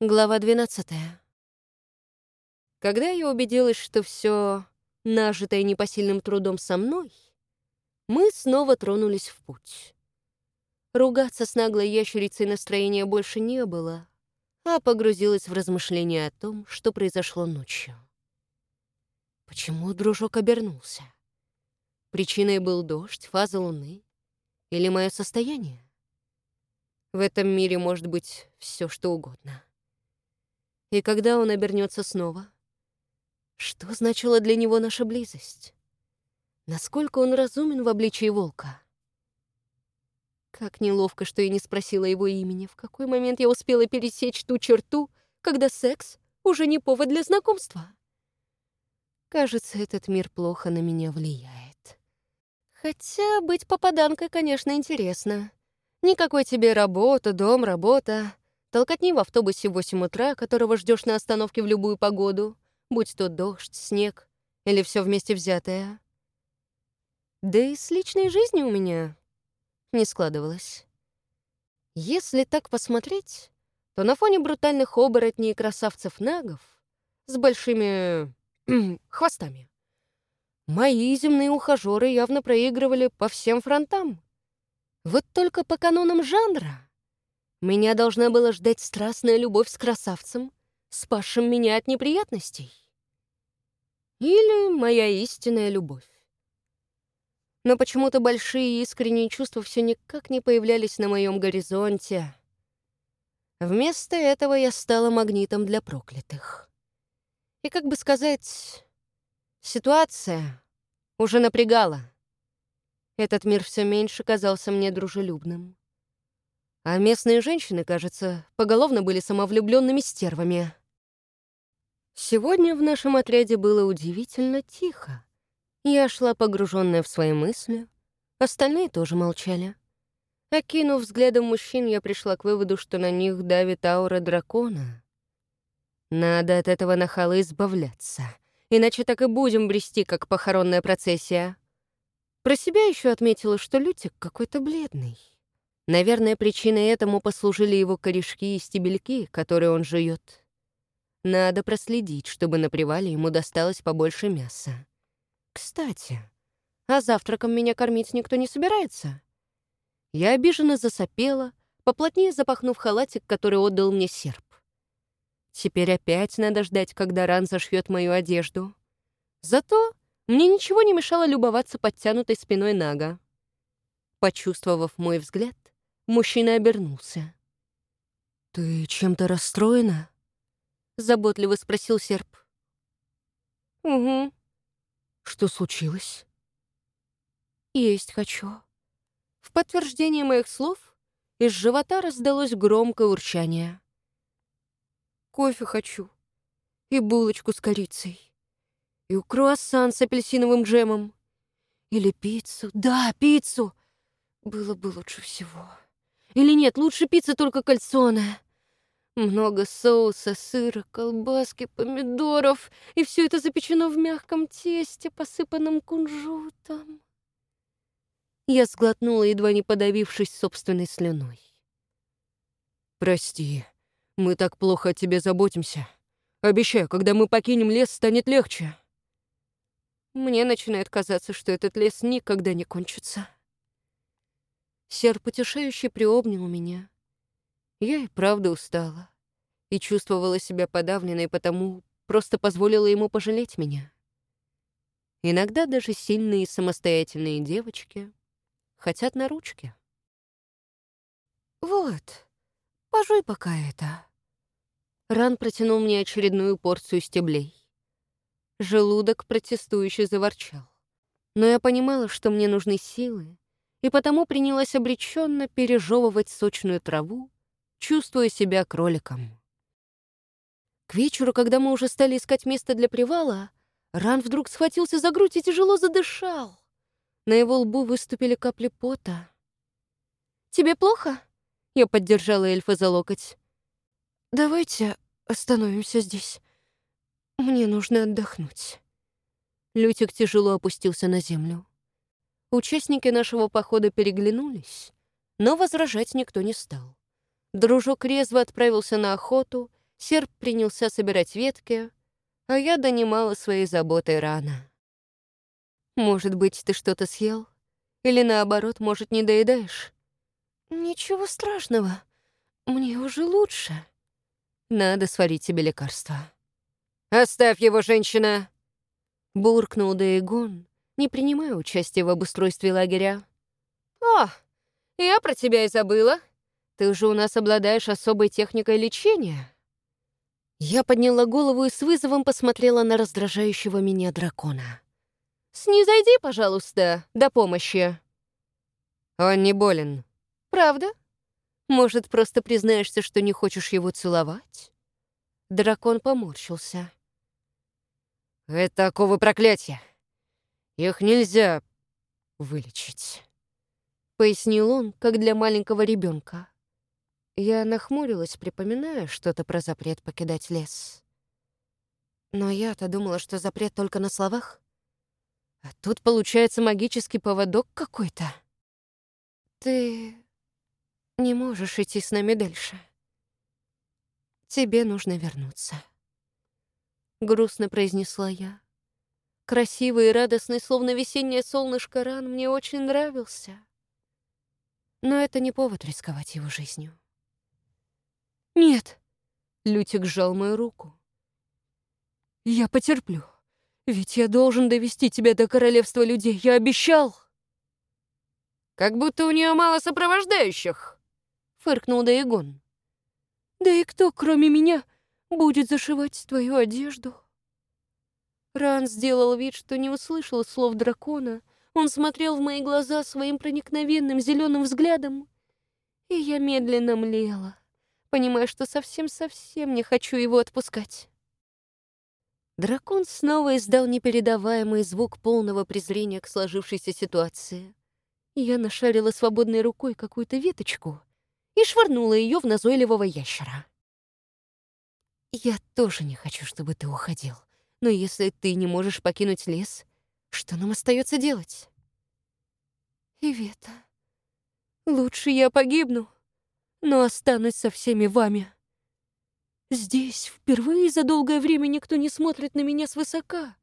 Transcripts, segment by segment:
Глава 12. Когда я убедилась, что все нажитое непосильным трудом со мной, мы снова тронулись в путь. Ругаться с наглой ящерицей настроения больше не было, а погрузилась в размышления о том, что произошло ночью. Почему дружок обернулся? Причиной был дождь, фаза луны или мое состояние? В этом мире может быть все, что угодно. И когда он обернется снова? Что значила для него наша близость? Насколько он разумен в обличии волка? Как неловко, что я не спросила его имени. В какой момент я успела пересечь ту черту, когда секс уже не повод для знакомства? Кажется, этот мир плохо на меня влияет. Хотя быть попаданкой, конечно, интересно. Никакой тебе работа, дом, работа. Толкотни в автобусе в 8 утра, которого ждешь на остановке в любую погоду, будь то дождь, снег или все вместе взятое. Да и с личной жизнью у меня не складывалось. Если так посмотреть, то на фоне брутальных оборотней красавцев-нагов с большими хвостами мои земные ухажеры явно проигрывали по всем фронтам. Вот только по канонам жанра меня должна была ждать страстная любовь с красавцем, спасшим меня от неприятностей. Или моя истинная любовь. Но почему-то большие искренние чувства все никак не появлялись на моем горизонте. Вместо этого я стала магнитом для проклятых. И, как бы сказать, ситуация уже напрягала. Этот мир все меньше казался мне дружелюбным. А местные женщины, кажется, поголовно были самовлюбленными стервами. Сегодня в нашем отряде было удивительно тихо. Я шла погруженная в свои мысли, остальные тоже молчали. Окинув взглядом мужчин, я пришла к выводу, что на них давит аура дракона. Надо от этого нахала избавляться, иначе так и будем брести, как похоронная процессия. Про себя еще отметила, что Лютик какой-то бледный. Наверное, причиной этому послужили его корешки и стебельки, которые он жует. Надо проследить, чтобы на привале ему досталось побольше мяса. Кстати, а завтраком меня кормить никто не собирается? Я обиженно засопела, поплотнее запахнув халатик, который отдал мне серп. Теперь опять надо ждать, когда Ран зашьет мою одежду. Зато мне ничего не мешало любоваться подтянутой спиной Нага. Почувствовав мой взгляд, Мужчина обернулся. «Ты чем-то расстроена?» — заботливо спросил серп. «Угу». «Что случилось?» «Есть хочу». В подтверждение моих слов из живота раздалось громкое урчание. «Кофе хочу. И булочку с корицей. И круассан с апельсиновым джемом. Или пиццу. Да, пиццу. Было бы лучше всего». Или нет, лучше пицца только кальцоне. Много соуса, сыра, колбаски, помидоров. И все это запечено в мягком тесте, посыпанном кунжутом. Я сглотнула, едва не подавившись собственной слюной. «Прости, мы так плохо о тебе заботимся. Обещаю, когда мы покинем лес, станет легче». Мне начинает казаться, что этот лес никогда не кончится. Серп утешающе приобнял меня. Я и правда устала и чувствовала себя подавленной, потому просто позволила ему пожалеть меня. Иногда даже сильные самостоятельные девочки хотят на ручке. «Вот, пожуй пока это». Ран протянул мне очередную порцию стеблей. Желудок протестующе заворчал. Но я понимала, что мне нужны силы, и потому принялась обреченно пережевывать сочную траву, чувствуя себя кроликом. К вечеру, когда мы уже стали искать место для привала, Ран вдруг схватился за грудь и тяжело задышал. На его лбу выступили капли пота. «Тебе плохо?» — я поддержала эльфа за локоть. «Давайте остановимся здесь. Мне нужно отдохнуть». Лютик тяжело опустился на землю. Участники нашего похода переглянулись, но возражать никто не стал. Дружок резво отправился на охоту, Серп принялся собирать ветки, а я донимала своей заботой рано. «Может быть, ты что-то съел? Или наоборот, может, не доедаешь?» «Ничего страшного. Мне уже лучше». «Надо сварить тебе лекарство». «Оставь его, женщина!» Буркнул Дейгон, не принимая участия в обустройстве лагеря. «О, я про тебя и забыла. Ты же у нас обладаешь особой техникой лечения». Я подняла голову и с вызовом посмотрела на раздражающего меня дракона. «Снизойди, пожалуйста, до помощи». «Он не болен». «Правда? Может, просто признаешься, что не хочешь его целовать?» Дракон поморщился. «Это оковы проклятия. Их нельзя вылечить», — пояснил он, как для маленького ребенка. Я нахмурилась, припоминая что-то про запрет покидать лес. Но я-то думала, что запрет только на словах. А тут получается магический поводок какой-то. Ты не можешь идти с нами дальше. Тебе нужно вернуться. Грустно произнесла я. Красивый и радостный, словно весеннее солнышко ран, мне очень нравился. Но это не повод рисковать его жизнью. «Нет!» — Лютик сжал мою руку. «Я потерплю, ведь я должен довести тебя до королевства людей, я обещал!» «Как будто у нее мало сопровождающих!» — фыркнул Даегон. «Да и кто, кроме меня, будет зашивать твою одежду?» Ран сделал вид, что не услышал слов дракона. Он смотрел в мои глаза своим проникновенным зеленым взглядом, и я медленно млела понимая, что совсем-совсем не хочу его отпускать. Дракон снова издал непередаваемый звук полного презрения к сложившейся ситуации. Я нашарила свободной рукой какую-то веточку и швырнула ее в назойливого ящера. «Я тоже не хочу, чтобы ты уходил. Но если ты не можешь покинуть лес, что нам остается делать?» «Ивета, лучше я погибну», но останусь со всеми вами. Здесь впервые за долгое время никто не смотрит на меня свысока.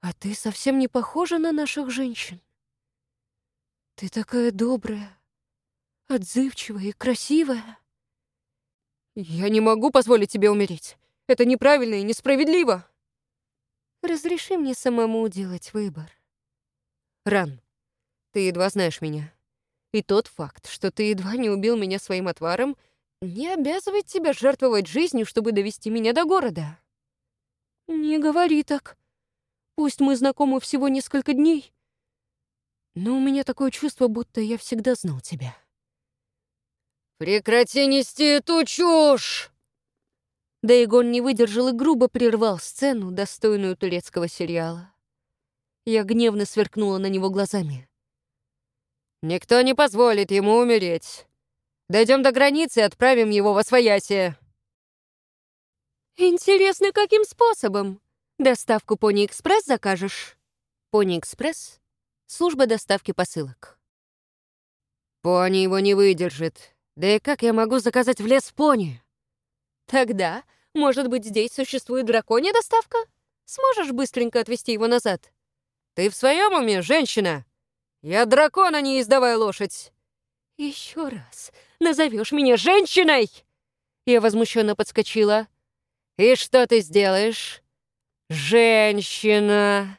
А ты совсем не похожа на наших женщин. Ты такая добрая, отзывчивая и красивая. Я не могу позволить тебе умереть. Это неправильно и несправедливо. Разреши мне самому делать выбор. Ран, ты едва знаешь меня. И тот факт, что ты едва не убил меня своим отваром, не обязывает тебя жертвовать жизнью, чтобы довести меня до города. Не говори так. Пусть мы знакомы всего несколько дней, но у меня такое чувство, будто я всегда знал тебя. «Прекрати нести эту чушь!» Дейгон не выдержал и грубо прервал сцену, достойную турецкого сериала. Я гневно сверкнула на него глазами. Никто не позволит ему умереть. Дойдем до границы и отправим его во своясие. Интересно, каким способом? Доставку Пони Экспресс закажешь? Пони Экспресс — служба доставки посылок. Пони его не выдержит. Да и как я могу заказать в лес пони? Тогда, может быть, здесь существует драконья доставка? Сможешь быстренько отвезти его назад? Ты в своем уме, женщина? Я дракона не издавая лошадь. Еще раз назовешь меня женщиной? Я возмущенно подскочила. И что ты сделаешь? Женщина!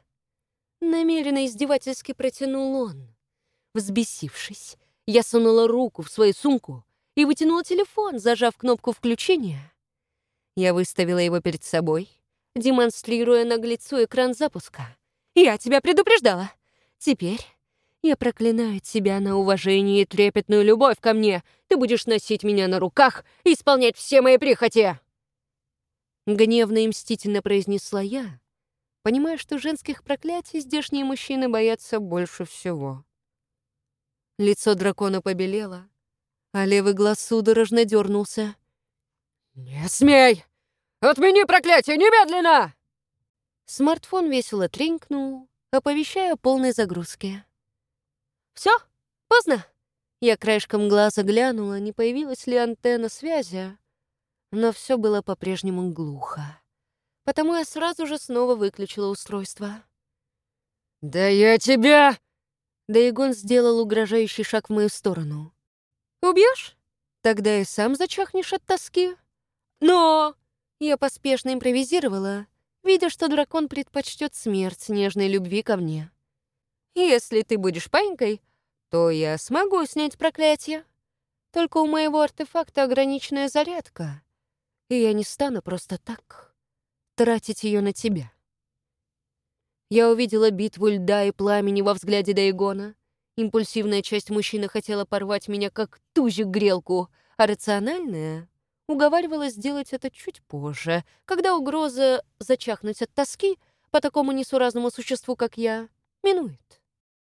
Намеренно издевательски протянул он. Взбесившись, я сунула руку в свою сумку и вытянула телефон, зажав кнопку включения. Я выставила его перед собой, демонстрируя наглецу экран запуска. «Я тебя предупреждала! Теперь я проклинаю тебя на уважение и трепетную любовь ко мне. Ты будешь носить меня на руках и исполнять все мои прихоти!» Гневно и мстительно произнесла я, понимая, что женских проклятий здешние мужчины боятся больше всего. Лицо дракона побелело, а левый глаз судорожно дернулся. «Не смей! Отмени проклятие немедленно!» Смартфон весело тренькнул, оповещая о полной загрузке. Все, поздно. Я краешком глаза глянула, не появилась ли антенна связи. Но все было по-прежнему глухо. Потому я сразу же снова выключила устройство. «Да я тебя...» Даигон сделал угрожающий шаг в мою сторону. «Убьешь? Тогда и сам зачахнешь от тоски». «Но...» Я поспешно импровизировала, видя, что дракон предпочтет смерть нежной любви ко мне. «Если ты будешь паинькой, то я смогу снять проклятие. Только у моего артефакта ограниченная зарядка, и я не стану просто так тратить ее на тебя». Я увидела битву льда и пламени во взгляде Дайгона. Импульсивная часть мужчины хотела порвать меня как тузик грелку, а рациональная уговаривала сделать это чуть позже, когда угроза зачахнуть от тоски по такому несуразному существу, как я, минует.